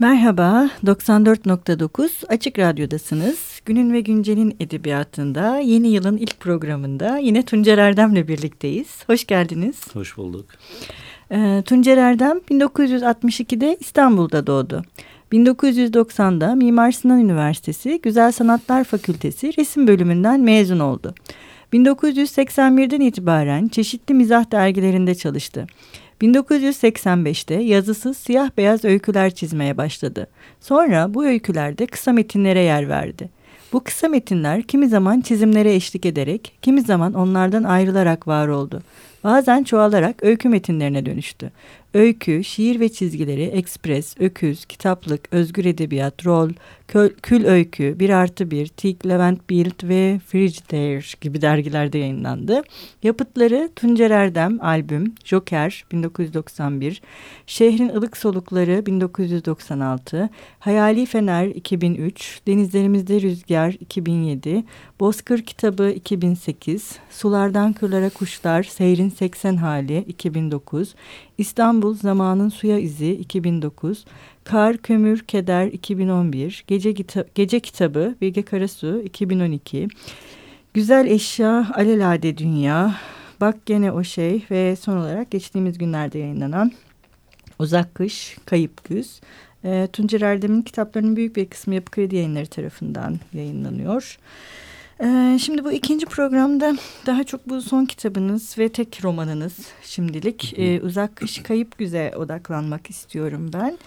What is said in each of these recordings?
Merhaba, 94.9 Açık Radyo'dasınız. Günün ve Güncel'in edebiyatında yeni yılın ilk programında yine Tuncer Erdem'le birlikteyiz. Hoş geldiniz. Hoş bulduk. Ee, Tuncer Erdem 1962'de İstanbul'da doğdu. 1990'da Mimar Sinan Üniversitesi Güzel Sanatlar Fakültesi resim bölümünden mezun oldu. 1981'den itibaren çeşitli mizah dergilerinde çalıştı. 1985'te yazısız siyah beyaz öyküler çizmeye başladı. Sonra bu öykülerde kısa metinlere yer verdi. Bu kısa metinler kimi zaman çizimlere eşlik ederek, kimi zaman onlardan ayrılarak var oldu. Bazen çoğalarak öykü metinlerine dönüştü. Öykü, şiir ve çizgileri, ekspres, öküz, kitaplık, özgür edebiyat, rol, kül öykü, bir artı bir, Tik, Levent Bild ve Frigidaire gibi dergilerde yayınlandı. Yapıtları Tuncer Erdem albüm, Joker 1991, Şehrin ılık solukları 1996, Hayali Fener 2003, Denizlerimizde Rüzgar 2007, Bozkır kitabı 2008, Sulardan Kırlara Kuşlar, Seyrin 80 hali 2009, İstanbul Zamanın Suya İzi 2009, Kar, Kömür, Keder 2011, Gece, Kita Gece Kitabı Bilge Karasu 2012, Güzel Eşya, Alelade Dünya, Bak Gene O Şey ve son olarak geçtiğimiz günlerde yayınlanan Uzak Kış, Kayıp Güz. E, Tuncer Erdem'in kitaplarının büyük bir kısmı Yapı Kredi Yayınları tarafından yayınlanıyor. Ee, şimdi bu ikinci programda daha çok bu son kitabınız ve tek romanınız şimdilik e, Uzak Kış Kayıp Güze odaklanmak istiyorum ben.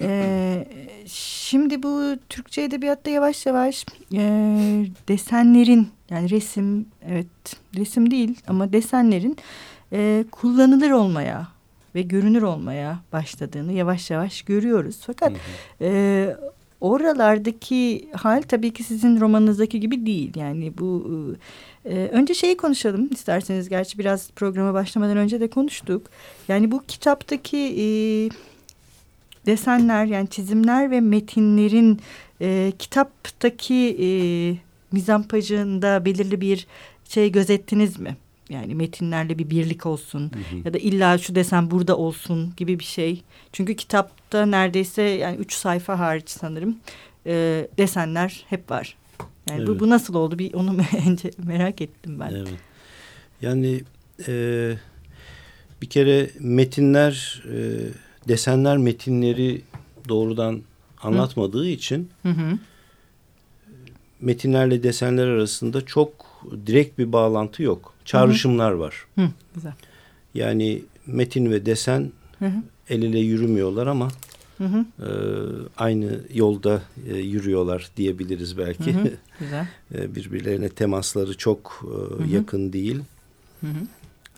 Ee, şimdi bu Türkçe edebiyatta yavaş yavaş e, desenlerin yani resim evet resim değil ama desenlerin e, kullanılır olmaya ve görünür olmaya başladığını yavaş yavaş görüyoruz. Fakat e, oralardaki hal tabii ki sizin romanınızdaki gibi değil. Yani bu e, önce şeyi konuşalım isterseniz. Gerçi biraz programa başlamadan önce de konuştuk. Yani bu kitaptaki e, desenler yani çizimler ve metinlerin e, kitaptaki e, mizampajında belirli bir şey gözettiniz mi? Yani metinlerle bir birlik olsun hı hı. ya da illa şu desen burada olsun gibi bir şey. Çünkü kitapta neredeyse yani üç sayfa hariç sanırım e, desenler hep var. Yani evet. bu, bu nasıl oldu bir onu merak ettim ben. Evet. Yani e, bir kere metinler e, desenler metinleri doğrudan anlatmadığı hı. için hı hı. metinlerle desenler arasında çok direkt bir bağlantı yok. Çağrışımlar var. Hı, güzel. Yani metin ve desen hı hı. el ele yürümüyorlar ama hı hı. E, aynı yolda e, yürüyorlar diyebiliriz belki. Hı hı. Güzel. e, birbirlerine temasları çok e, hı hı. yakın değil. Hı hı.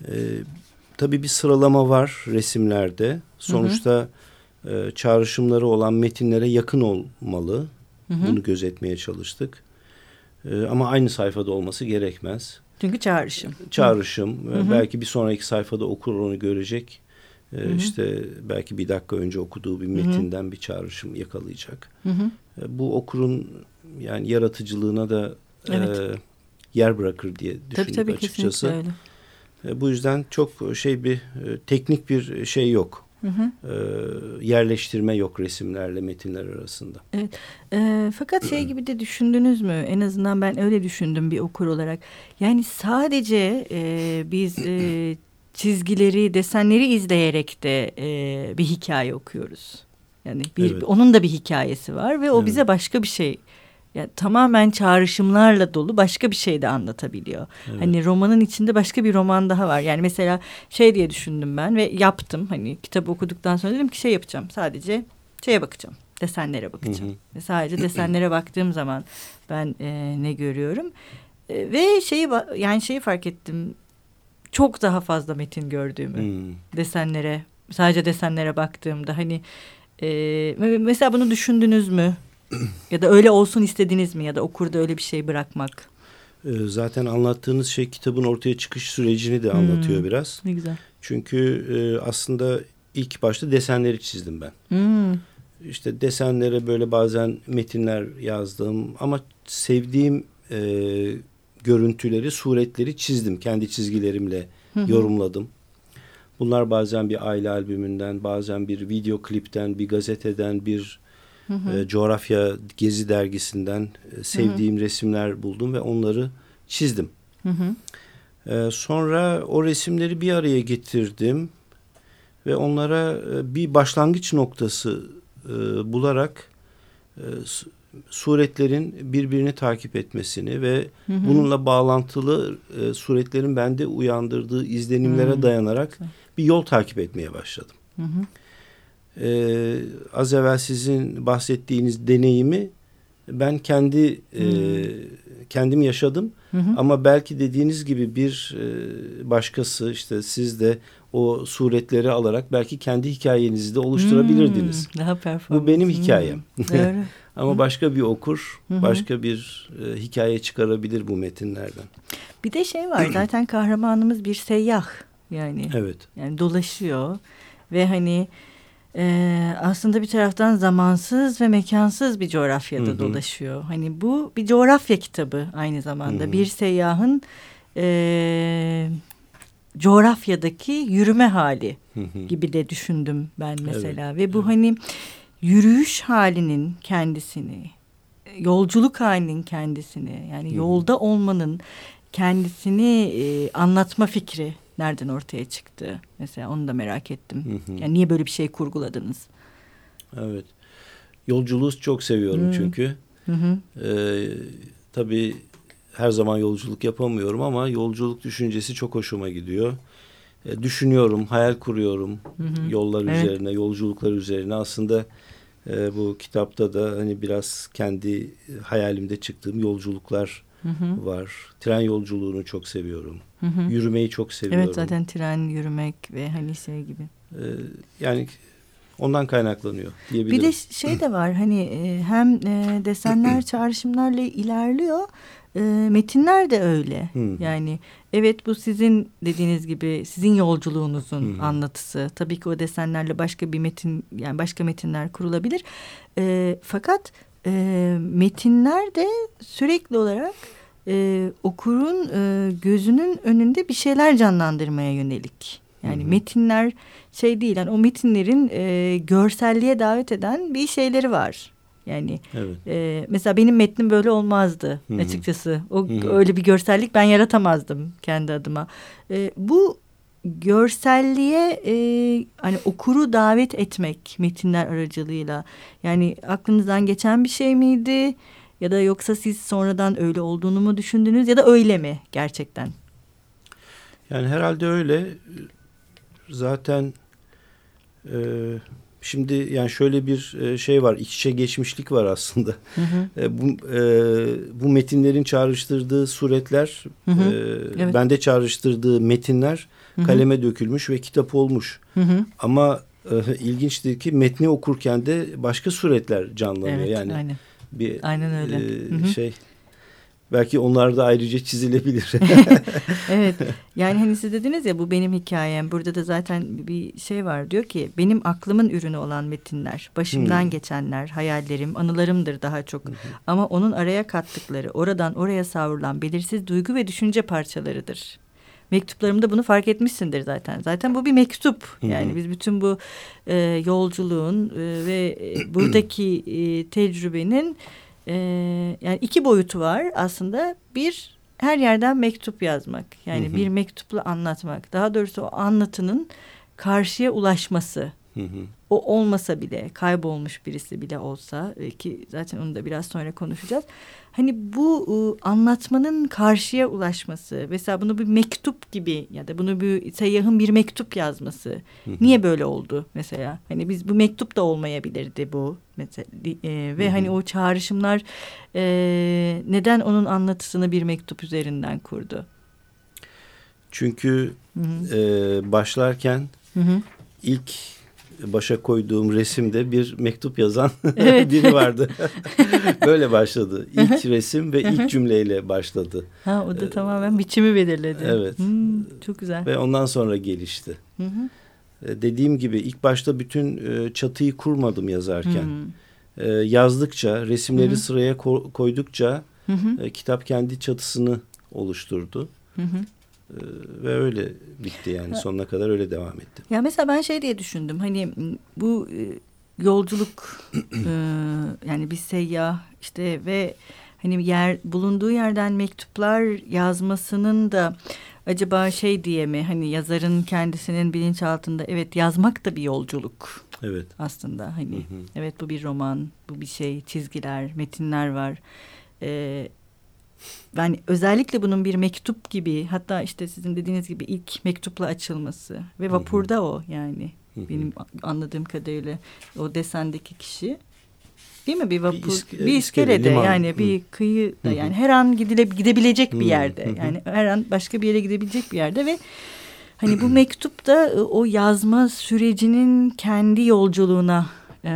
E, tabii bir sıralama var resimlerde. Sonuçta hı hı. E, çağrışımları olan metinlere yakın olmalı. Hı hı. Bunu gözetmeye çalıştık. E, ama aynı sayfada olması gerekmez. Çünkü çağrışım. Çağrışım. Hı hı. Belki bir sonraki sayfada okur onu görecek. Ee, hı hı. İşte belki bir dakika önce okuduğu bir metinden hı hı. bir çağrışım yakalayacak. Hı hı. Bu okurun yani yaratıcılığına da evet. e, yer bırakır diye düşündüm tabii, tabii, açıkçası. Öyle. E, bu yüzden çok şey bir e, teknik bir şey yok. Hı hı. E, yerleştirme yok resimlerle metinler arasında. Evet. E, fakat şey gibi de düşündünüz mü? En azından ben öyle düşündüm bir okur olarak. Yani sadece e, biz e, çizgileri, desenleri izleyerek de e, bir hikaye okuyoruz. Yani bir, evet. onun da bir hikayesi var ve o evet. bize başka bir şey yani tamamen çağrışımlarla dolu başka bir şey de anlatabiliyor. Evet. Hani romanın içinde başka bir roman daha var. Yani mesela şey diye düşündüm ben ve yaptım. Hani kitabı okuduktan sonra dedim ki şey yapacağım. Sadece şeye bakacağım. Desenlere bakacağım. Hı hı. Ve sadece desenlere baktığım zaman ben e, ne görüyorum. E, ve şeyi yani şeyi fark ettim. Çok daha fazla metin gördüğümü. Hı. Desenlere sadece desenlere baktığımda hani e, mesela bunu düşündünüz mü? Ya da öyle olsun istediniz mi ya da okurda öyle bir şey bırakmak? Ee, zaten anlattığınız şey kitabın ortaya çıkış sürecini de anlatıyor hmm, biraz. Ne güzel. Çünkü e, aslında ilk başta desenleri çizdim ben. Hmm. İşte desenlere böyle bazen metinler yazdım ama sevdiğim e, görüntüleri, suretleri çizdim. Kendi çizgilerimle yorumladım. Bunlar bazen bir aile albümünden, bazen bir video klipten, bir gazeteden, bir Hı hı. E, coğrafya Gezi dergisinden e, sevdiğim hı hı. resimler buldum ve onları çizdim. Hı hı. E, sonra o resimleri bir araya getirdim ve onlara e, bir başlangıç noktası e, bularak e, suretlerin birbirini takip etmesini ve hı hı. bununla bağlantılı e, suretlerin bende uyandırdığı izlenimlere hı hı. dayanarak bir yol takip etmeye başladım. Hı hı. Ee, az evvel sizin bahsettiğiniz deneyimi ben kendi e, kendim yaşadım hı hı. ama belki dediğiniz gibi bir e, başkası işte siz de o suretleri alarak belki kendi hikayenizi de oluşturabilirdiniz. Hmm, daha performans. Bu benim hikayem. Hmm, ama başka bir okur, hı hı. başka bir e, hikaye çıkarabilir bu metinlerden. Bir de şey var zaten kahramanımız bir seyyah yani. Evet. Yani dolaşıyor ve hani e, aslında bir taraftan zamansız ve mekansız bir coğrafyada hı hı. dolaşıyor. Hani bu bir coğrafya kitabı aynı zamanda. Hı hı. Bir seyyahın e, coğrafyadaki yürüme hali hı hı. gibi de düşündüm ben mesela. Evet. Ve bu evet. hani yürüyüş halinin kendisini, yolculuk halinin kendisini yani hı hı. yolda olmanın kendisini e, anlatma fikri nereden ortaya çıktı? Mesela onu da merak ettim. Hı hı. Yani niye böyle bir şey kurguladınız? Evet. Yolculuğu çok seviyorum hı. çünkü. Hı hı. Ee, tabii her zaman yolculuk yapamıyorum ama yolculuk düşüncesi çok hoşuma gidiyor. Ee, düşünüyorum, hayal kuruyorum hı hı. yollar evet. üzerine, yolculuklar üzerine. Aslında e, bu kitapta da hani biraz kendi hayalimde çıktığım yolculuklar hı hı. var. Tren yolculuğunu çok seviyorum. Hı hı. Yürümeyi çok seviyorum. Evet zaten tren yürümek ve hani şey gibi. Ee, yani ondan kaynaklanıyor diyebilirim. Bir de şey de var hani e, hem e, desenler çağrışımlarla ilerliyor. E, metinler de öyle. Hmm. Yani evet bu sizin dediğiniz gibi sizin yolculuğunuzun hmm. anlatısı. Tabii ki o desenlerle başka bir metin yani başka metinler kurulabilir. E, fakat e, metinler de sürekli olarak e, okurun e, gözünün önünde bir şeyler canlandırmaya yönelik. Yani hı hı. metinler şey değil, yani o metinlerin e, görselliğe davet eden bir şeyleri var. Yani evet. e, mesela benim metnim böyle olmazdı hı hı. açıkçası. O hı hı. öyle bir görsellik ben yaratamazdım kendi adıma. E, bu görselliğe e, hani okuru davet etmek metinler aracılığıyla yani aklınızdan geçen bir şey miydi ya da yoksa siz sonradan öyle olduğunu mu düşündünüz ya da öyle mi gerçekten? Yani herhalde öyle zaten e, şimdi yani şöyle bir e, şey var iç içe geçmişlik var aslında hı hı. E, bu e, bu metinlerin çağrıştırdığı suretler hı hı. E, evet. bende çağrıştırdığı metinler Hı-hı. kaleme dökülmüş ve kitap olmuş. Hı-hı. Ama e, ilginçtir ki metni okurken de başka suretler canlanıyor. Evet, yani aynen. bir aynen öyle. E, şey belki onlar da ayrıca çizilebilir. evet. Yani hani siz dediniz ya bu benim hikayem. Burada da zaten bir şey var. Diyor ki benim aklımın ürünü olan metinler, başımdan hmm. geçenler, hayallerim, anılarımdır daha çok. Hmm. Ama onun araya kattıkları, oradan oraya savrulan belirsiz duygu ve düşünce parçalarıdır mektuplarımda bunu fark etmişsindir zaten. Zaten bu bir mektup. Yani biz bütün bu e, yolculuğun e, ve e, buradaki e, tecrübenin e, yani iki boyutu var aslında. Bir her yerden mektup yazmak. Yani bir mektupla anlatmak. Daha doğrusu o anlatının karşıya ulaşması. O olmasa bile kaybolmuş birisi bile olsa e, ki zaten onu da biraz sonra konuşacağız. Hani bu e, anlatmanın karşıya ulaşması mesela bunu bir mektup gibi ya da bunu bir seyyahın bir mektup yazması. Niye böyle oldu mesela? Hani biz bu mektup da olmayabilirdi bu mesela e, ve hani o çağrışımlar e, neden onun anlatısını bir mektup üzerinden kurdu? Çünkü E, başlarken hı hı. ilk başa koyduğum resimde bir mektup yazan evet. biri vardı. Böyle başladı. İlk resim ve ilk cümleyle başladı. Ha, o da ee, tamamen biçimi belirledi. Evet. Hmm, çok güzel. Ve ondan sonra gelişti. Hı hı. Ee, dediğim gibi ilk başta bütün e, çatıyı kurmadım yazarken. Hı hı. Yazdıkça, resimleri hı hı. sıraya koydukça hı hı. E, kitap kendi çatısını oluşturdu. Hı hı. Ve öyle bitti yani sonuna kadar öyle devam etti. Ya mesela ben şey diye düşündüm hani bu e, yolculuk e, yani bir seyyah işte ve hani yer bulunduğu yerden mektuplar yazmasının da acaba şey diye mi hani yazarın kendisinin bilinçaltında evet yazmak da bir yolculuk. Evet. Aslında hani hı hı. evet bu bir roman, bu bir şey, çizgiler, metinler var. Ee, yani özellikle bunun bir mektup gibi hatta işte sizin dediğiniz gibi ilk mektupla açılması ve vapurda o yani benim anladığım kadarıyla o desendeki kişi. Değil mi? Bir vapur bir, iske, bir iskelede liman. yani bir kıyıda yani her an gidile, gidebilecek bir yerde. Yani her an başka bir yere gidebilecek bir yerde ve hani bu mektup da e, o yazma sürecinin kendi yolculuğuna e,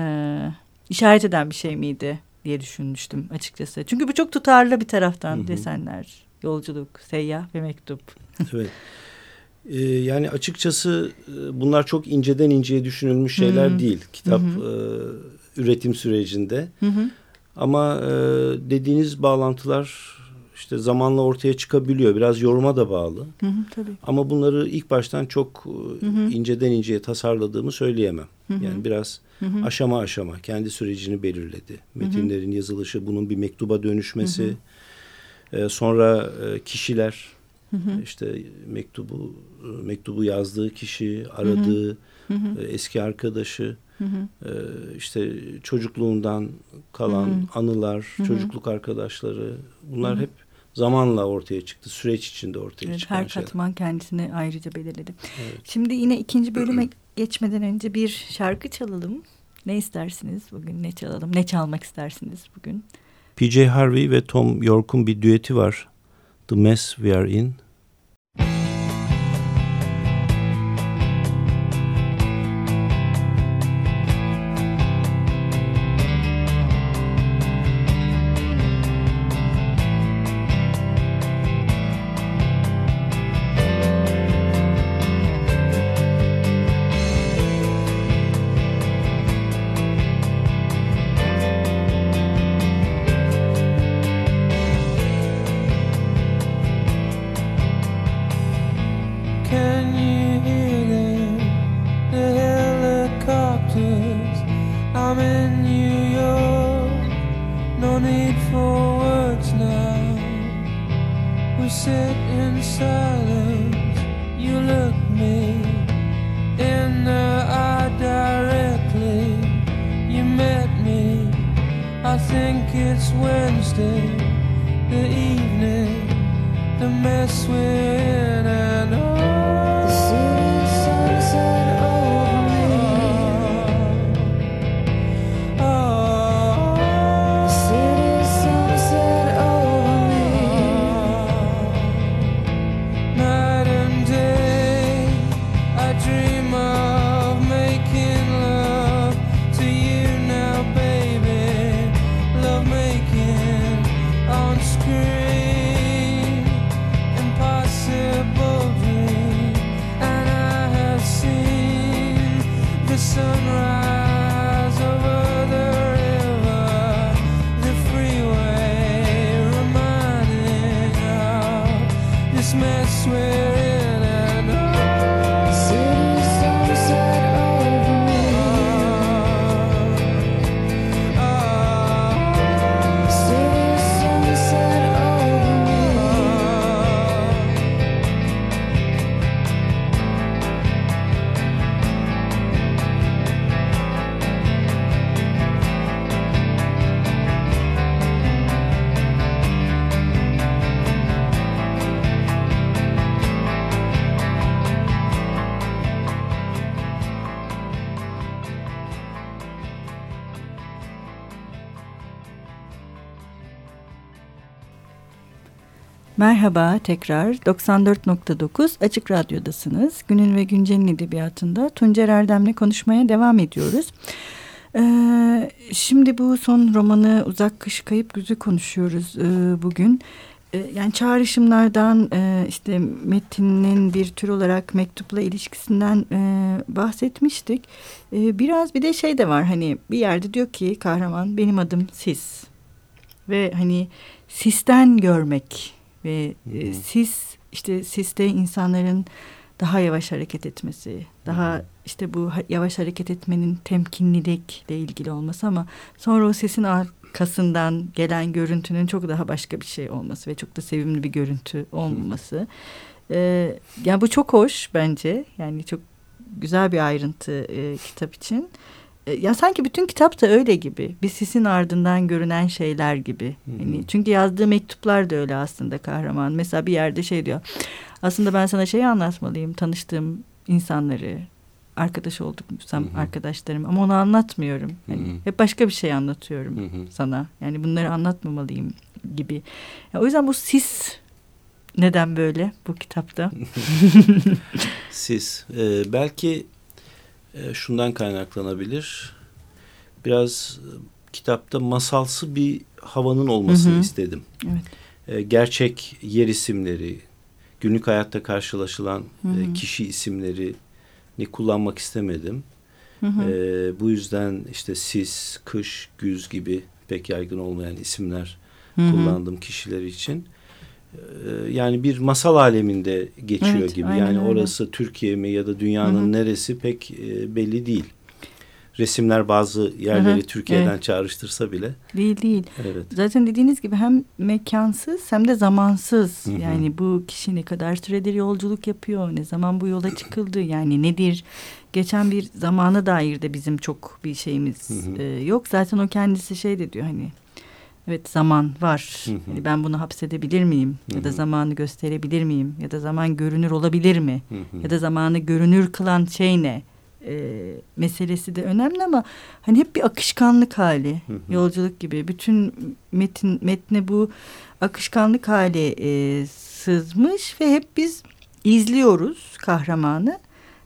işaret eden bir şey miydi? Diye düşünmüştüm açıkçası. Çünkü bu çok tutarlı bir taraftan Hı -hı. desenler, yolculuk, seyyah ve mektup. evet. Ee, yani açıkçası e, bunlar çok inceden inceye düşünülmüş şeyler Hı -hı. değil. Kitap. E, üretim sürecinde. Hı -hı. Ama e, dediğiniz bağlantılar işte zamanla ortaya çıkabiliyor. Biraz yoruma da bağlı. Hı hı, tabii. Ama bunları ilk baştan çok e, hı hı. inceden inceye tasarladığımı söyleyemem. Hı hı. Yani biraz hı hı. aşama aşama kendi sürecini belirledi. Metinlerin hı hı. yazılışı, bunun bir mektuba dönüşmesi. Hı hı. E, sonra e, kişiler hı hı. işte mektubu e, mektubu yazdığı kişi, aradığı hı hı. E, eski arkadaşı. Hı hı. E, işte çocukluğundan kalan hı hı. anılar, hı hı. çocukluk arkadaşları bunlar hı hı. hep zamanla ortaya çıktı. Süreç içinde ortaya evet, çıkan Her katman kendisini ayrıca belirledi. Evet. Şimdi yine ikinci bölüme geçmeden önce bir şarkı çalalım. Ne istersiniz bugün? Ne çalalım? Ne çalmak istersiniz bugün? PJ Harvey ve Tom York'un bir düeti var. The Mess We Are In. Merhaba tekrar 94.9 Açık Radyo'dasınız. Günün ve Güncel'in edebiyatında Tuncer Erdem'le konuşmaya devam ediyoruz. Ee, şimdi bu son romanı Uzak Kış Kayıp Güzü konuşuyoruz e, bugün. E, yani çağrışımlardan e, işte metinin bir tür olarak mektupla ilişkisinden e, bahsetmiştik. E, biraz bir de şey de var hani bir yerde diyor ki kahraman benim adım Sis. Ve hani sisten görmek ve e, sis işte siste insanların daha yavaş hareket etmesi, daha işte bu yavaş hareket etmenin temkinlilikle ilgili olması ama sonra o sesin arkasından gelen görüntünün çok daha başka bir şey olması ve çok da sevimli bir görüntü olmaması. Ee, yani bu çok hoş bence. Yani çok güzel bir ayrıntı e, kitap için. E, ya sanki bütün kitap da öyle gibi. Bir sisin ardından görünen şeyler gibi. Yani çünkü yazdığı mektuplar da öyle aslında kahraman. Mesela bir yerde şey diyor. Aslında ben sana şeyi anlatmalıyım. Tanıştığım insanları, arkadaş olduk hı arkadaşlarım ama onu anlatmıyorum. Yani hep başka bir şey anlatıyorum sana. Yani bunları anlatmamalıyım gibi. Ya o yüzden bu sis neden böyle bu kitapta? sis e, belki e, şundan kaynaklanabilir. Biraz e, kitapta masalsı bir havanın olmasını hı hı. istedim. Evet. E, gerçek yer isimleri, günlük hayatta karşılaşılan hı hı. kişi isimleri ne kullanmak istemedim. Hı hı. E, bu yüzden işte sis, kış, güz gibi pek yaygın olmayan isimler hı hı. kullandım kişiler için. E, yani bir masal aleminde geçiyor evet, gibi. Yani öyle. orası Türkiye mi ya da dünyanın hı hı. neresi pek e, belli değil resimler bazı yerleri Hı -hı, Türkiye'den evet. çağrıştırsa bile. Değil değil. Evet. Zaten dediğiniz gibi hem mekansız hem de zamansız. Hı -hı. Yani bu kişi ne kadar süredir yolculuk yapıyor, ne zaman bu yola çıkıldı, yani nedir? Geçen bir zamana dair de bizim çok bir şeyimiz Hı -hı. E, yok. Zaten o kendisi şey de diyor hani Evet zaman var. Hı hı. Yani ben bunu hapsedebilir miyim? Hı hı. Ya da zamanı gösterebilir miyim? Ya da zaman görünür olabilir mi? Hı hı. Ya da zamanı görünür kılan şey ne? e, meselesi de önemli ama hani hep bir akışkanlık hali hı hı. yolculuk gibi bütün metin metne bu akışkanlık hali e, sızmış ve hep biz izliyoruz kahramanı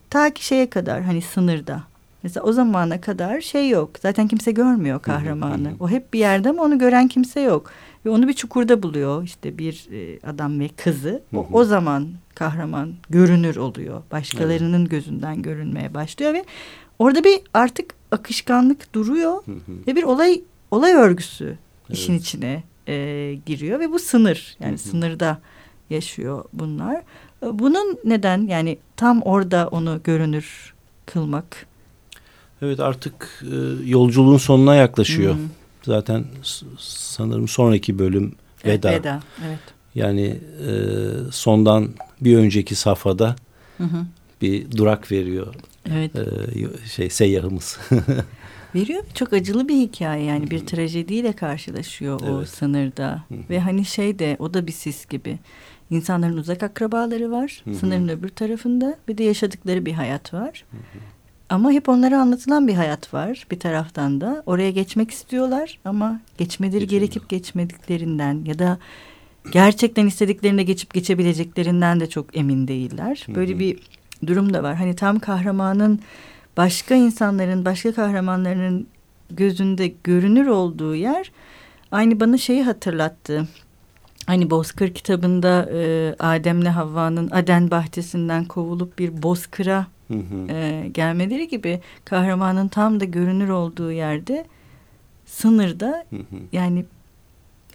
ta ki şeye kadar hani sınırda mesela o zamana kadar şey yok zaten kimse görmüyor kahramanı o hep bir yerde ama onu gören kimse yok ve onu bir çukurda buluyor işte bir e, adam ve kızı. O, o zaman kahraman görünür oluyor. Başkalarının evet. gözünden görünmeye başlıyor ve orada bir artık akışkanlık duruyor ve bir olay olay örgüsü evet. işin içine e, giriyor ve bu sınır yani sınırda yaşıyor bunlar. Bunun neden yani tam orada onu görünür kılmak? Evet artık e, yolculuğun sonuna yaklaşıyor. Hı hı. Zaten sanırım sonraki bölüm veda. veda evet. Yani e, sondan bir önceki safhada hı hı. bir durak veriyor. Evet. E, şey seyyahımız. veriyor. Çok acılı bir hikaye yani bir trajediyle karşılaşıyor evet. o sınırda. Hı hı. Ve hani şey de o da bir sis gibi. İnsanların uzak akrabaları var. Hı hı. Sınırın öbür tarafında. Bir de yaşadıkları bir hayat var. Hı hı. Ama hep onlara anlatılan bir hayat var bir taraftan da. Oraya geçmek istiyorlar ama geçmeleri gerekip geçmediklerinden ya da gerçekten istediklerine geçip geçebileceklerinden de çok emin değiller. Böyle bir durum da var. Hani tam kahramanın başka insanların, başka kahramanların gözünde görünür olduğu yer aynı bana şeyi hatırlattı. Hani Bozkır kitabında e, Adem'le Havva'nın Aden bahçesinden kovulup bir bozkıra E, gelmeleri gibi kahramanın tam da görünür olduğu yerde sınırda yani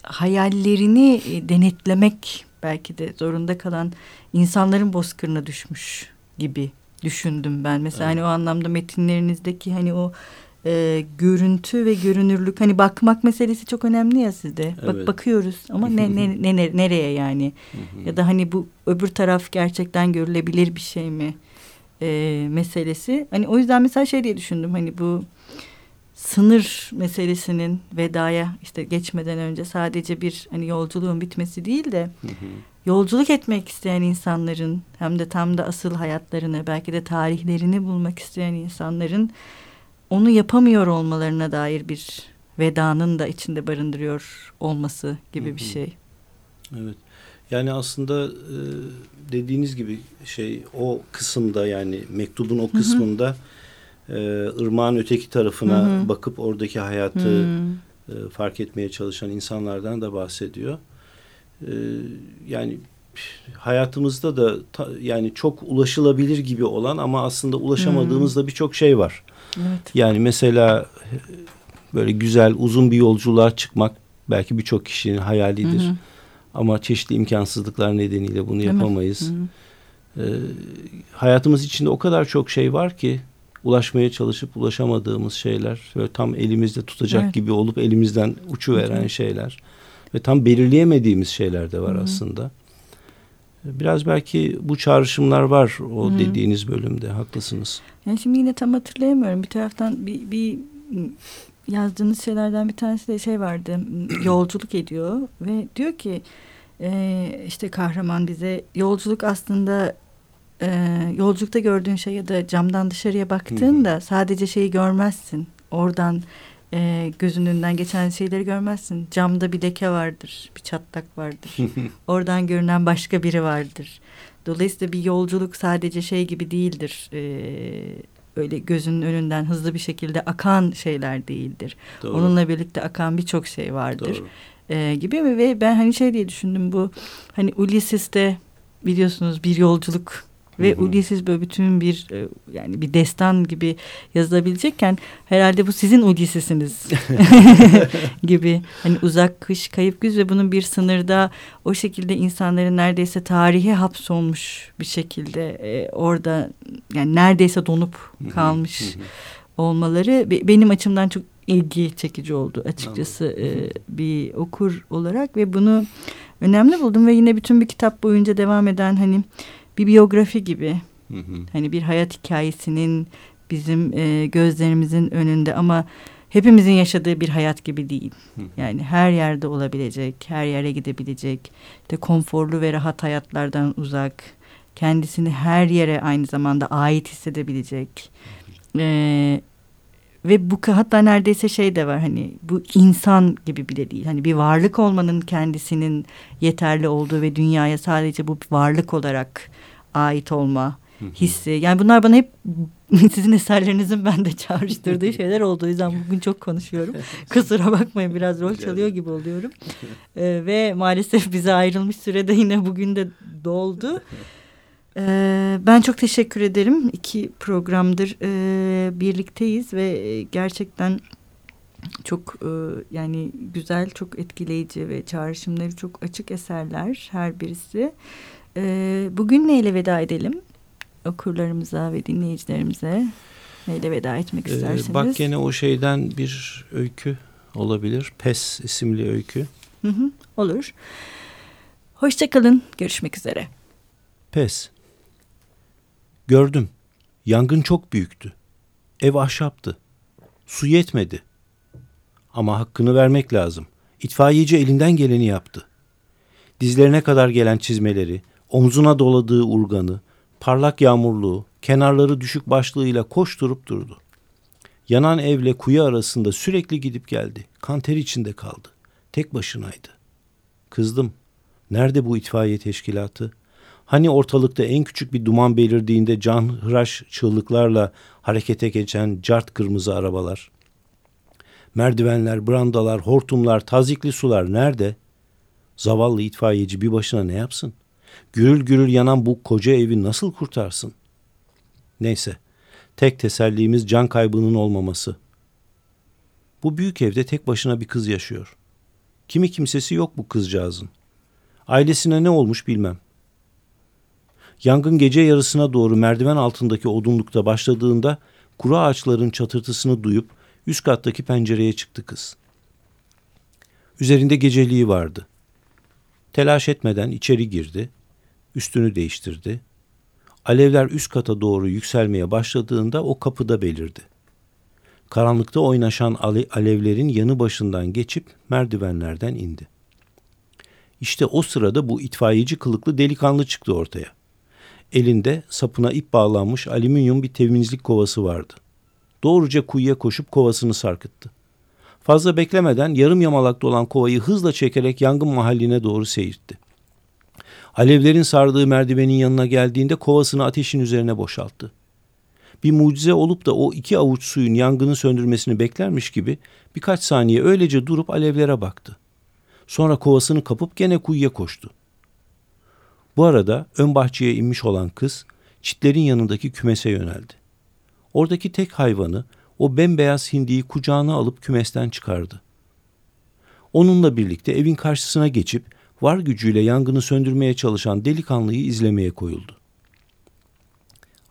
hayallerini e, denetlemek belki de zorunda kalan insanların bozkırına düşmüş gibi düşündüm ben. Mesela evet. hani o anlamda metinlerinizdeki hani o e, görüntü ve görünürlük hani bakmak meselesi çok önemli ya sizde. Evet. Bak bakıyoruz ama ne, ne, ne nereye yani? ya da hani bu öbür taraf gerçekten görülebilir bir şey mi? E, meselesi. Hani o yüzden mesela şey diye düşündüm hani bu sınır meselesinin vedaya işte geçmeden önce sadece bir hani yolculuğun bitmesi değil de yolculuk etmek isteyen insanların hem de tam da asıl hayatlarını belki de tarihlerini bulmak isteyen insanların onu yapamıyor olmalarına dair bir vedanın da içinde barındırıyor olması gibi bir şey. Evet. Yani aslında e, dediğiniz gibi şey o kısımda yani mektubun o kısmında e, ırmağın öteki tarafına hı hı. bakıp oradaki hayatı hı. E, fark etmeye çalışan insanlardan da bahsediyor. E, yani hayatımızda da ta, yani çok ulaşılabilir gibi olan ama aslında ulaşamadığımız da birçok şey var. Evet. Yani mesela böyle güzel uzun bir yolculuğa çıkmak belki birçok kişinin hayalidir. Hı hı. Ama çeşitli imkansızlıklar nedeniyle bunu Değil yapamayız. Hı hı. e, hayatımız içinde o kadar çok şey var ki ulaşmaya çalışıp ulaşamadığımız şeyler böyle tam elimizde tutacak evet. gibi olup elimizden uçuveren evet. şeyler ve tam belirleyemediğimiz şeyler de var Hı-hı. aslında. Biraz belki bu çağrışımlar var o Hı-hı. dediğiniz bölümde haklısınız. Yani şimdi yine tam hatırlayamıyorum. Bir taraftan bir, bir yazdığınız şeylerden bir tanesi de şey vardı. yolculuk ediyor ve diyor ki e, işte kahraman bize yolculuk aslında e, yolculukta gördüğün şey ya da camdan dışarıya baktığında Hı-hı. sadece şeyi görmezsin. Oradan e, gözünün önünden geçen şeyleri görmezsin. Camda bir leke vardır, bir çatlak vardır. Oradan görünen başka biri vardır. Dolayısıyla bir yolculuk sadece şey gibi değildir. E, öyle gözünün önünden hızlı bir şekilde akan şeyler değildir. Doğru. Onunla birlikte akan birçok şey vardır. E, gibi ve ben hani şey diye düşündüm bu hani Ulysses'te biliyorsunuz bir yolculuk ve hı hı. Ulysses böyle bütün bir e, yani bir destan gibi yazılabilecekken herhalde bu sizin Ulysses'iniz gibi. Hani uzak kış kayıp güz ve bunun bir sınırda o şekilde insanların neredeyse tarihe hapsolmuş bir şekilde e, orada yani neredeyse donup kalmış olmaları benim açımdan çok ilgi çekici oldu açıkçası e, bir okur olarak. Ve bunu önemli buldum ve yine bütün bir kitap boyunca devam eden hani bir biyografi gibi. Hı hı. Hani bir hayat hikayesinin bizim e, gözlerimizin önünde ama hepimizin yaşadığı bir hayat gibi değil. Hı. Yani her yerde olabilecek, her yere gidebilecek, işte konforlu ve rahat hayatlardan uzak, kendisini her yere aynı zamanda ait hissedebilecek. Ee, ve bu hatta neredeyse şey de var hani bu insan gibi bile değil. Hani bir varlık olmanın kendisinin yeterli olduğu ve dünyaya sadece bu varlık olarak ait olma hissi. Yani bunlar bana hep sizin eserlerinizin bende çağrıştırdığı şeyler oldu. O yüzden bugün çok konuşuyorum. Kusura bakmayın biraz rol çalıyor gibi oluyorum. Ee, ve maalesef bize ayrılmış sürede yine bugün de doldu. Ee, ben çok teşekkür ederim. İki programdır e, birlikteyiz ve gerçekten çok e, yani güzel, çok etkileyici ve çağrışımları çok açık eserler her birisi. Ee, bugün neyle veda edelim? Okurlarımıza ve dinleyicilerimize neyle veda etmek ee, istersiniz? Bak gene o şeyden bir öykü olabilir. Pes isimli öykü. Hı hı, olur. Hoşçakalın. Görüşmek üzere. Pes. Gördüm. Yangın çok büyüktü. Ev ahşaptı. Su yetmedi. Ama hakkını vermek lazım. İtfaiyeci elinden geleni yaptı. Dizlerine kadar gelen çizmeleri, omzuna doladığı urganı, parlak yağmurluğu, kenarları düşük başlığıyla koşturup durdu. Yanan evle kuyu arasında sürekli gidip geldi. Kanter içinde kaldı. Tek başınaydı. Kızdım. Nerede bu itfaiye teşkilatı? Hani ortalıkta en küçük bir duman belirdiğinde can hıraş çığlıklarla harekete geçen cart kırmızı arabalar? Merdivenler, brandalar, hortumlar, tazikli sular nerede? Zavallı itfaiyeci bir başına ne yapsın?'' Gürül gürül yanan bu koca evi nasıl kurtarsın? Neyse, tek tesellimiz can kaybının olmaması. Bu büyük evde tek başına bir kız yaşıyor. Kimi kimsesi yok bu kızcağızın. Ailesine ne olmuş bilmem. Yangın gece yarısına doğru merdiven altındaki odunlukta başladığında kuru ağaçların çatırtısını duyup üst kattaki pencereye çıktı kız. Üzerinde geceliği vardı. Telaş etmeden içeri girdi üstünü değiştirdi. Alevler üst kata doğru yükselmeye başladığında o kapıda belirdi. Karanlıkta oynaşan alevlerin yanı başından geçip merdivenlerden indi. İşte o sırada bu itfaiyeci kılıklı delikanlı çıktı ortaya. Elinde sapına ip bağlanmış alüminyum bir temizlik kovası vardı. Doğruca kuyuya koşup kovasını sarkıttı. Fazla beklemeden yarım yamalakta olan kovayı hızla çekerek yangın mahalline doğru seyirtti. Alevlerin sardığı merdivenin yanına geldiğinde kovasını ateşin üzerine boşalttı. Bir mucize olup da o iki avuç suyun yangını söndürmesini beklermiş gibi birkaç saniye öylece durup alevlere baktı. Sonra kovasını kapıp gene kuyuya koştu. Bu arada ön bahçeye inmiş olan kız çitlerin yanındaki kümese yöneldi. Oradaki tek hayvanı o bembeyaz hindiyi kucağına alıp kümesten çıkardı. Onunla birlikte evin karşısına geçip var gücüyle yangını söndürmeye çalışan delikanlıyı izlemeye koyuldu.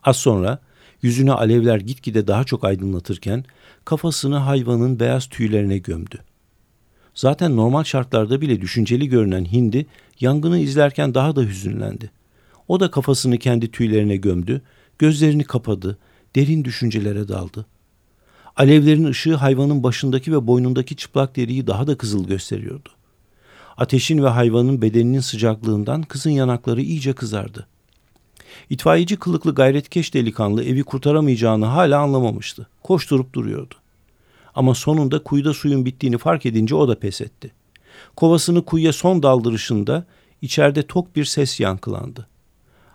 Az sonra yüzüne alevler gitgide daha çok aydınlatırken kafasını hayvanın beyaz tüylerine gömdü. Zaten normal şartlarda bile düşünceli görünen hindi yangını izlerken daha da hüzünlendi. O da kafasını kendi tüylerine gömdü, gözlerini kapadı, derin düşüncelere daldı. Alevlerin ışığı hayvanın başındaki ve boynundaki çıplak deriyi daha da kızıl gösteriyordu. Ateşin ve hayvanın bedeninin sıcaklığından kızın yanakları iyice kızardı. İtfaiyeci kılıklı gayretkeş delikanlı evi kurtaramayacağını hala anlamamıştı. Koşturup duruyordu. Ama sonunda kuyuda suyun bittiğini fark edince o da pes etti. Kovasını kuyuya son daldırışında içeride tok bir ses yankılandı.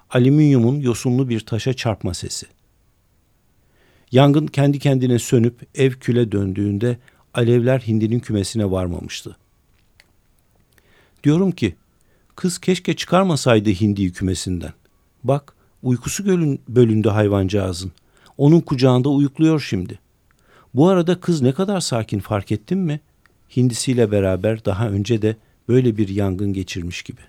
Alüminyumun yosunlu bir taşa çarpma sesi. Yangın kendi kendine sönüp ev küle döndüğünde alevler hindinin kümesine varmamıştı. Diyorum ki kız keşke çıkarmasaydı hindiyi kümesinden. Bak uykusu bölündü hayvancağızın. Onun kucağında uyukluyor şimdi. Bu arada kız ne kadar sakin fark ettin mi? Hindisiyle beraber daha önce de böyle bir yangın geçirmiş gibi.